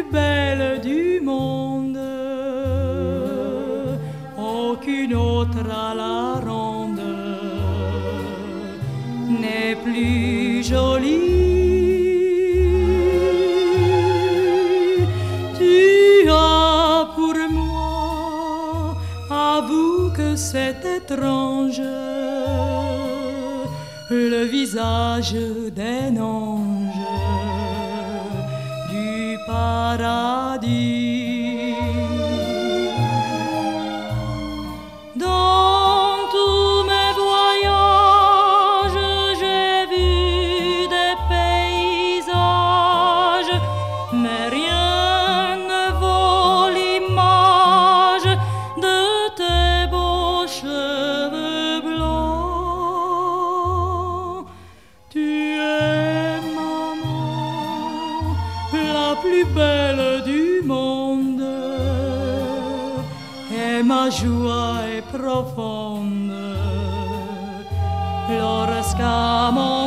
plus belle du monde. Aucune autre à la ronde n'est plus jolie. Tu as pour moi, avoue que c'est étrange, le visage d'un ange paradis. Belle du monde, et ma joie est profonde. Lorsqu'à mon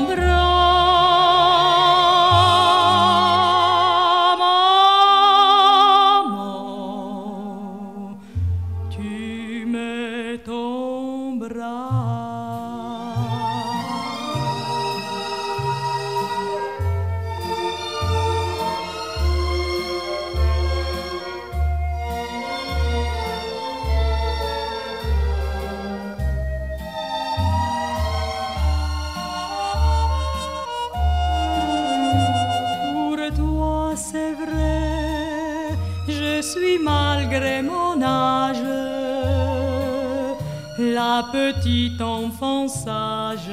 suis malgré mon âge la petite enfant sage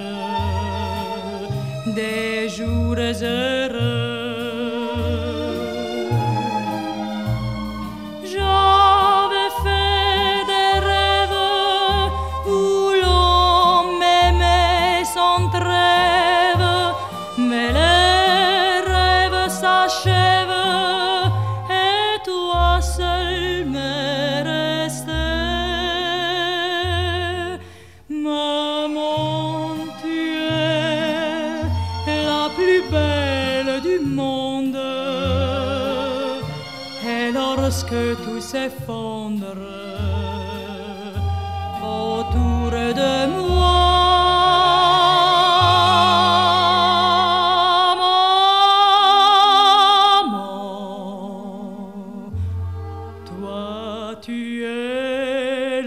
des jours heureux. La plus belle du monde. Et lorsque tout s'effondre autour de moi, toi tu es